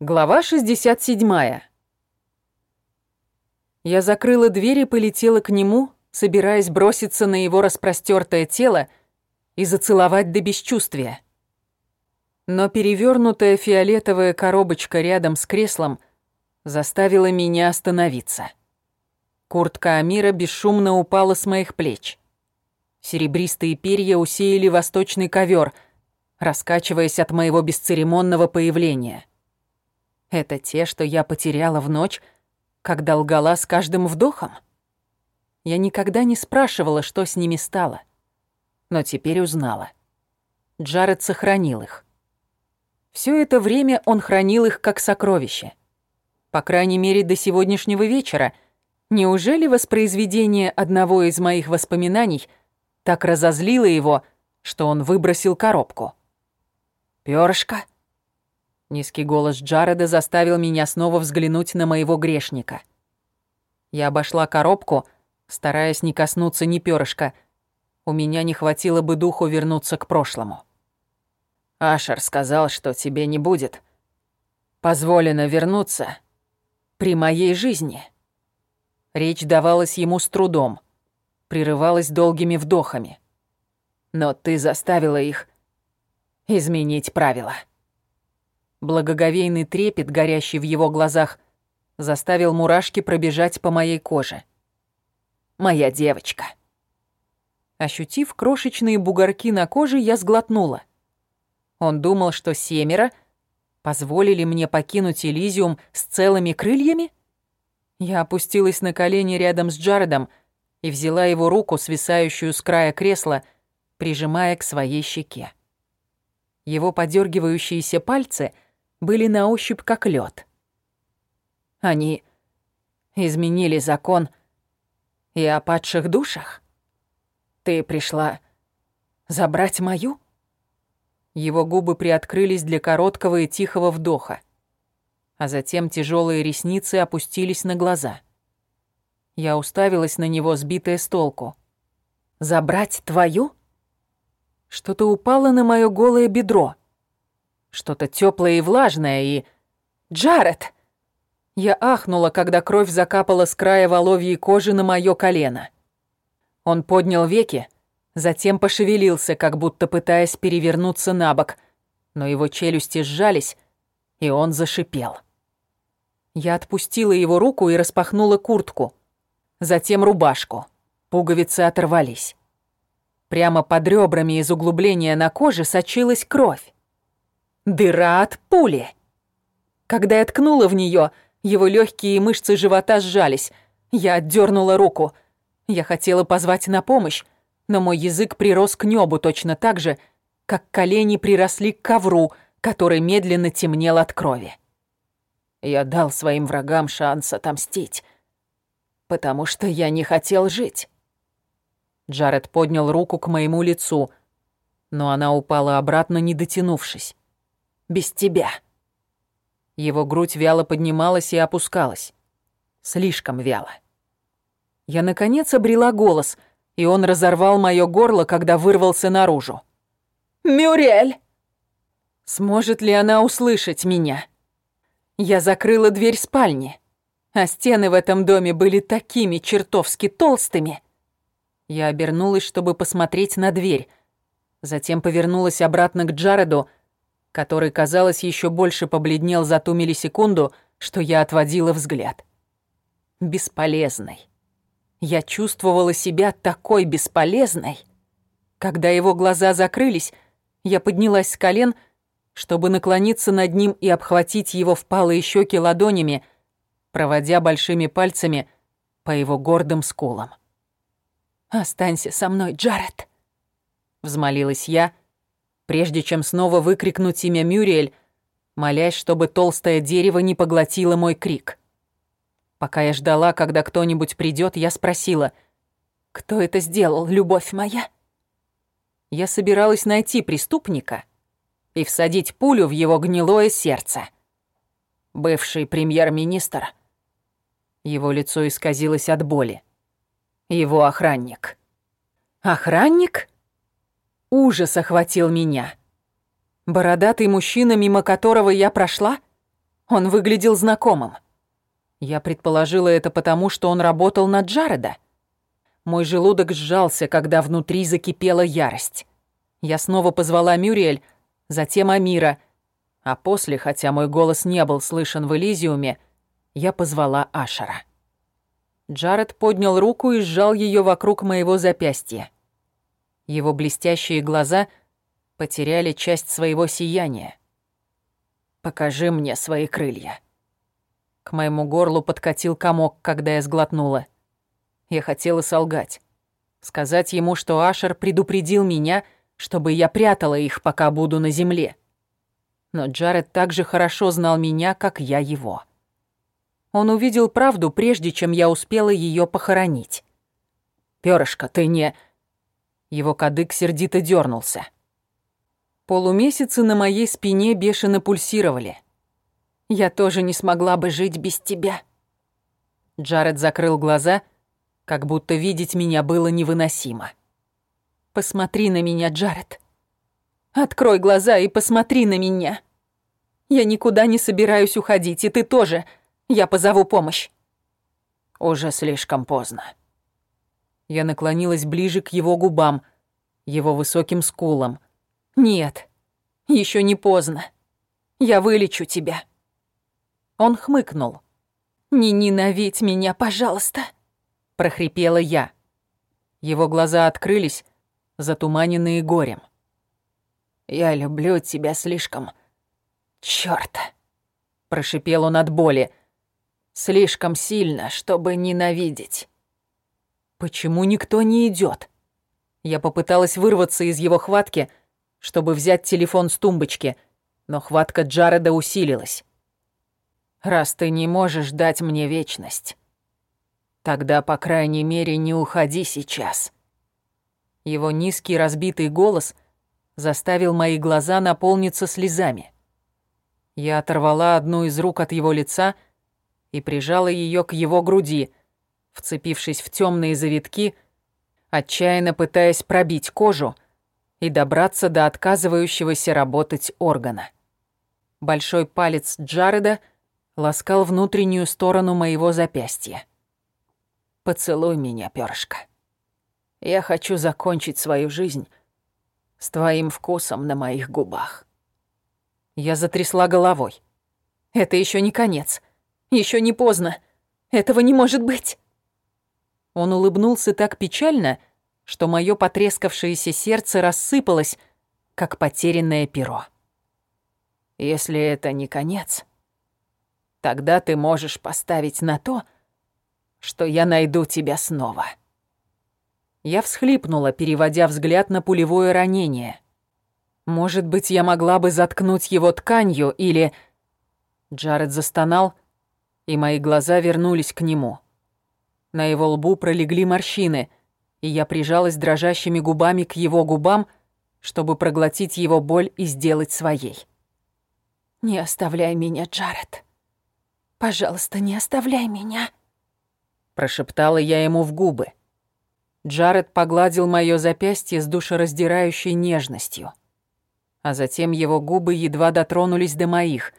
Глава 67. Я закрыла дверь и полетела к нему, собираясь броситься на его распростертое тело и зацеловать до бесчувствия. Но перевернутая фиолетовая коробочка рядом с креслом заставила меня остановиться. Куртка Амира бесшумно упала с моих плеч. Серебристые перья усеяли восточный ковер, раскачиваясь от моего бесцеремонного появления — это те, что я потеряла в ночь, когда лгала с каждым вдохом? Я никогда не спрашивала, что с ними стало. Но теперь узнала. Джаред сохранил их. Все это время он хранил их как сокровище. По крайней мере, до сегодняшнего вечера. Неужели воспроизведение одного из моих воспоминаний так разозлило его, что он выбросил коробку? «Пёрышко?» Низкий голос Джареда заставил меня снова взглянуть на моего грешника. Я обошла коробку, стараясь не коснуться ни перышка. У меня не хватило бы духу вернуться к прошлому. Ашер сказал, что тебе не будет. Позволено вернуться при моей жизни. Речь давалась ему с трудом, прерывалась долгими вдохами. Но ты заставила их изменить правила. Благоговейный трепет, горящий в его глазах, заставил мурашки пробежать по моей коже. «Моя девочка». Ощутив крошечные бугорки на коже, я сглотнула. Он думал, что семеро позволили мне покинуть Элизиум с целыми крыльями? Я опустилась на колени рядом с Джаредом и взяла его руку, свисающую с края кресла, прижимая к своей щеке. Его подергивающиеся пальцы — были на ощупь как лед. Они изменили закон и о падших душах? Ты пришла забрать мою? Его губы приоткрылись для короткого и тихого вдоха, а затем тяжелые ресницы опустились на глаза. Я уставилась на него, сбитая с толку. «Забрать твою?» Что-то упало на моё голое бедро — что-то теплое и влажное, и... «Джаред!» Я ахнула, когда кровь закапала с края воловьей кожи на моё колено. Он поднял веки, затем пошевелился, как будто пытаясь перевернуться на бок, но его челюсти сжались, и он зашипел. Я отпустила его руку и распахнула куртку, затем рубашку. Пуговицы оторвались. Прямо под ребрами из углубления на коже сочилась кровь. Дыра от пули. Когда я ткнула в нее, его легкие мышцы живота сжались. Я отдернула руку. Я хотела позвать на помощь, но мой язык прирос к небу точно так же, как колени приросли к ковру, который медленно темнел от крови. Я дал своим врагам шанс отомстить, потому что я не хотел жить. Джаред поднял руку к моему лицу, но она упала обратно, не дотянувшись без тебя». Его грудь вяло поднималась и опускалась. Слишком вяло. Я, наконец, обрела голос, и он разорвал моё горло, когда вырвался наружу. «Мюрель!» Сможет ли она услышать меня? Я закрыла дверь спальни, а стены в этом доме были такими чертовски толстыми. Я обернулась, чтобы посмотреть на дверь, затем повернулась обратно к Джареду, который, казалось, еще больше побледнел за ту миллисекунду, что я отводила взгляд. Бесполезной. Я чувствовала себя такой бесполезной. Когда его глаза закрылись, я поднялась с колен, чтобы наклониться над ним и обхватить его впалые щеки ладонями, проводя большими пальцами по его гордым скулам. «Останься со мной, Джаред!» — взмолилась я, — прежде чем снова выкрикнуть имя Мюриэль, молясь, чтобы толстое дерево не поглотило мой крик. Пока я ждала, когда кто-нибудь придет, я спросила, «Кто это сделал, любовь моя?» Я собиралась найти преступника и всадить пулю в его гнилое сердце. Бывший премьер-министр. Его лицо исказилось от боли. Его охранник. «Охранник?» Ужас охватил меня. Бородатый мужчина, мимо которого я прошла? Он выглядел знакомым. Я предположила это потому, что он работал на Джареда. Мой желудок сжался, когда внутри закипела ярость. Я снова позвала Мюриэль, затем Амира, а после, хотя мой голос не был слышен в Элизиуме, я позвала Ашера. Джаред поднял руку и сжал ее вокруг моего запястья. Его блестящие глаза потеряли часть своего сияния. «Покажи мне свои крылья». К моему горлу подкатил комок, когда я сглотнула. Я хотела солгать. Сказать ему, что Ашер предупредил меня, чтобы я прятала их, пока буду на земле. Но Джаред так же хорошо знал меня, как я его. Он увидел правду, прежде чем я успела ее похоронить. «Пёрышко, ты не...» Его кадык сердито дернулся. Полумесяцы на моей спине бешено пульсировали. Я тоже не смогла бы жить без тебя. Джаред закрыл глаза, как будто видеть меня было невыносимо. Посмотри на меня, Джаред. Открой глаза и посмотри на меня. Я никуда не собираюсь уходить, и ты тоже. Я позову помощь. Уже слишком поздно. Я наклонилась ближе к его губам, его высоким скулам. Нет, еще не поздно. Я вылечу тебя. Он хмыкнул. «Не ненавидь меня, пожалуйста!» — прохрипела я. Его глаза открылись, затуманенные горем. «Я люблю тебя слишком. Чёрт!» — прошипел он от боли. «Слишком сильно, чтобы ненавидеть». «Почему никто не идёт?» Я попыталась вырваться из его хватки, чтобы взять телефон с тумбочки, но хватка Джареда усилилась. «Раз ты не можешь дать мне вечность, тогда, по крайней мере, не уходи сейчас». Его низкий разбитый голос заставил мои глаза наполниться слезами. Я оторвала одну из рук от его лица и прижала ее к его груди, вцепившись в темные завитки, отчаянно пытаясь пробить кожу и добраться до отказывающегося работать органа. Большой палец Джареда ласкал внутреннюю сторону моего запястья. «Поцелуй меня, перышко». Я хочу закончить свою жизнь с твоим вкусом на моих губах. Я затрясла головой. Это еще не конец. Еще не поздно. Этого не может быть. Он улыбнулся так печально, что мое потрескавшееся сердце рассыпалось, как потерянное перо. Если это не конец, тогда ты можешь поставить на то, что я найду тебя снова. Я всхлипнула, переводя взгляд на пулевое ранение. Может быть, я могла бы заткнуть его тканью или... Джаред застонал, и мои глаза вернулись к нему. На его лбу пролегли морщины, и я прижалась дрожащими губами к его губам, чтобы проглотить его боль и сделать своей. «Не оставляй меня, Джаред. Пожалуйста, не оставляй меня», прошептала я ему в губы. Джаред погладил моё запястье с душераздирающей нежностью. А затем его губы едва дотронулись до моих,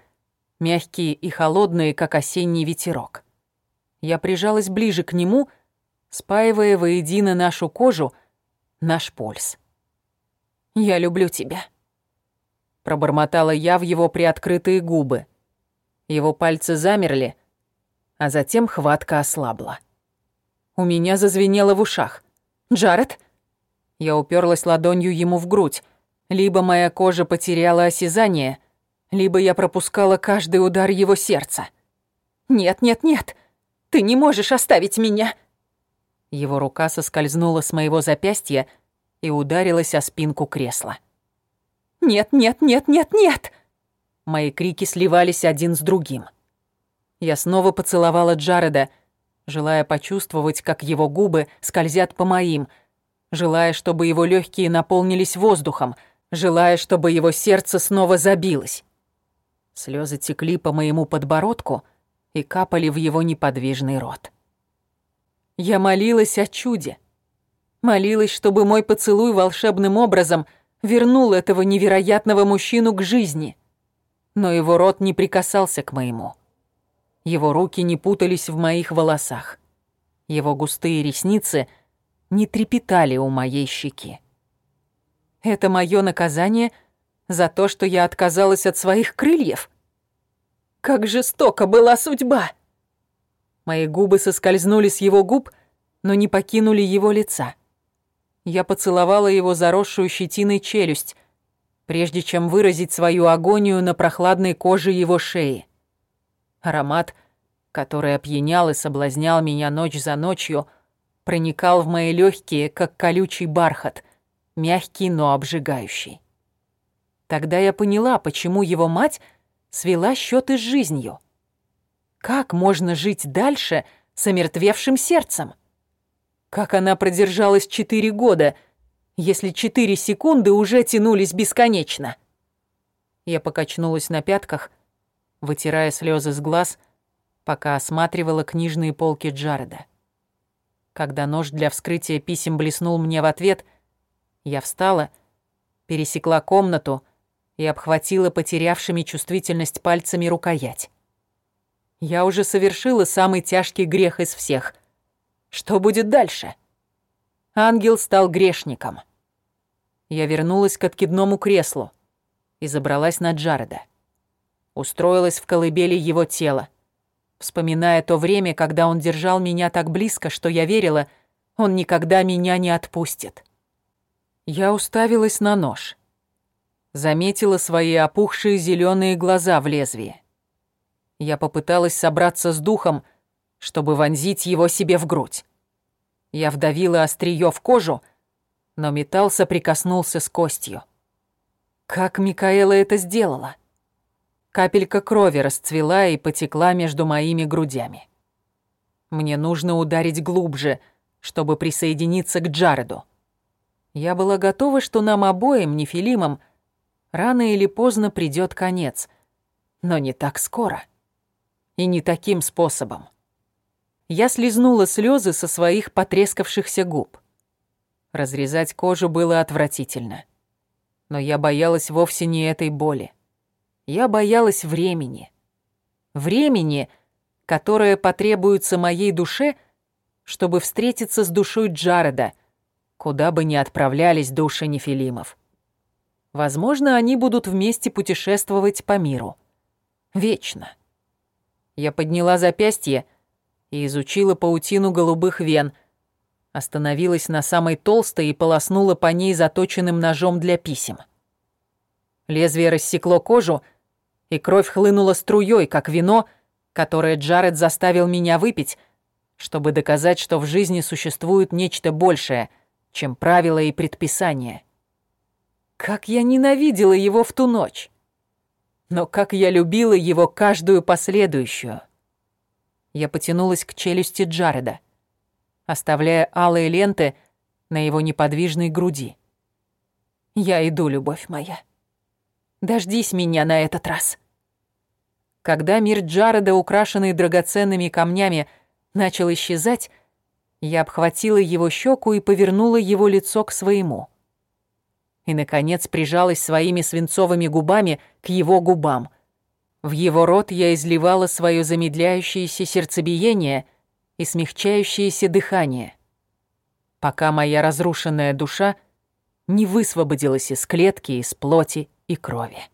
мягкие и холодные, как осенний ветерок. Я прижалась ближе к нему, спаивая воедино нашу кожу, наш пульс. «Я люблю тебя», — пробормотала я в его приоткрытые губы. Его пальцы замерли, а затем хватка ослабла. У меня зазвенело в ушах. «Джаред?» Я уперлась ладонью ему в грудь. Либо моя кожа потеряла осязание, либо я пропускала каждый удар его сердца. «Нет, нет, нет! Ты не можешь оставить меня!» Его рука соскользнула с моего запястья и ударилась о спинку кресла. «Нет, нет, нет, нет, нет!» Мои крики сливались один с другим. Я снова поцеловала Джареда, желая почувствовать, как его губы скользят по моим, желая, чтобы его легкие наполнились воздухом, желая, чтобы его сердце снова забилось. Слезы текли по моему подбородку и капали в его неподвижный рот. Я молилась о чуде. Молилась, чтобы мой поцелуй волшебным образом вернул этого невероятного мужчину к жизни. но его рот не прикасался к моему. Его руки не путались в моих волосах. Его густые ресницы не трепетали у моей щеки. Это мое наказание за то, что я отказалась от своих крыльев? Как жестоко была судьба! Мои губы соскользнули с его губ, но не покинули его лица. Я поцеловала его заросшую щетиной челюсть, прежде чем выразить свою агонию на прохладной коже его шеи. Аромат, который опьянял и соблазнял меня ночь за ночью, проникал в мои легкие, как колючий бархат, мягкий, но обжигающий. Тогда я поняла, почему его мать свела счеты с жизнью. Как можно жить дальше с омертвевшим сердцем? Как она продержалась четыре года, если четыре секунды уже тянулись бесконечно? Я покачнулась на пятках, вытирая слезы с глаз, пока осматривала книжные полки Джареда. Когда нож для вскрытия писем блеснул мне в ответ, я встала, пересекла комнату и обхватила потерявшими чувствительность пальцами рукоять. Я уже совершила самый тяжкий грех из всех — что будет дальше? Ангел стал грешником. Я вернулась к откидному креслу и забралась на Джареда. Устроилась в колыбели его тела, вспоминая то время, когда он держал меня так близко, что я верила, он никогда меня не отпустит. Я уставилась на нож. Заметила свои опухшие зеленые глаза в лезвии. Я попыталась собраться с духом, чтобы вонзить его себе в грудь. Я вдавила острие в кожу, но металл соприкоснулся с костью. Как Микаэла это сделала? Капелька крови расцвела и потекла между моими грудями. Мне нужно ударить глубже, чтобы присоединиться к Джареду. Я была готова, что нам обоим, нефилимам, рано или поздно придёт конец, но не так скоро. И не таким способом. Я слезнула слезы со своих потрескавшихся губ. Разрезать кожу было отвратительно. Но я боялась вовсе не этой боли. Я боялась времени. Времени, которое потребуется моей душе, чтобы встретиться с душой Джареда, куда бы ни отправлялись души нефилимов. Возможно, они будут вместе путешествовать по миру. Вечно. Я подняла запястье, и изучила паутину голубых вен. Остановилась на самой толстой и полоснула по ней заточенным ножом для писем. Лезвие рассекло кожу, и кровь хлынула струей, как вино, которое Джаред заставил меня выпить, чтобы доказать, что в жизни существует нечто большее, чем правила и предписания. Как я ненавидела его в ту ночь! Но как я любила его каждую последующую — я потянулась к челюсти Джареда, оставляя алые ленты на его неподвижной груди. «Я иду, любовь моя. Дождись меня на этот раз». Когда мир Джареда, украшенный драгоценными камнями, начал исчезать, я обхватила его щеку и повернула его лицо к своему. И, наконец, прижалась своими свинцовыми губами к его губам, в его рот я изливала свое замедляющееся сердцебиение и смягчающееся дыхание, пока моя разрушенная душа не высвободилась из клетки, из плоти и крови.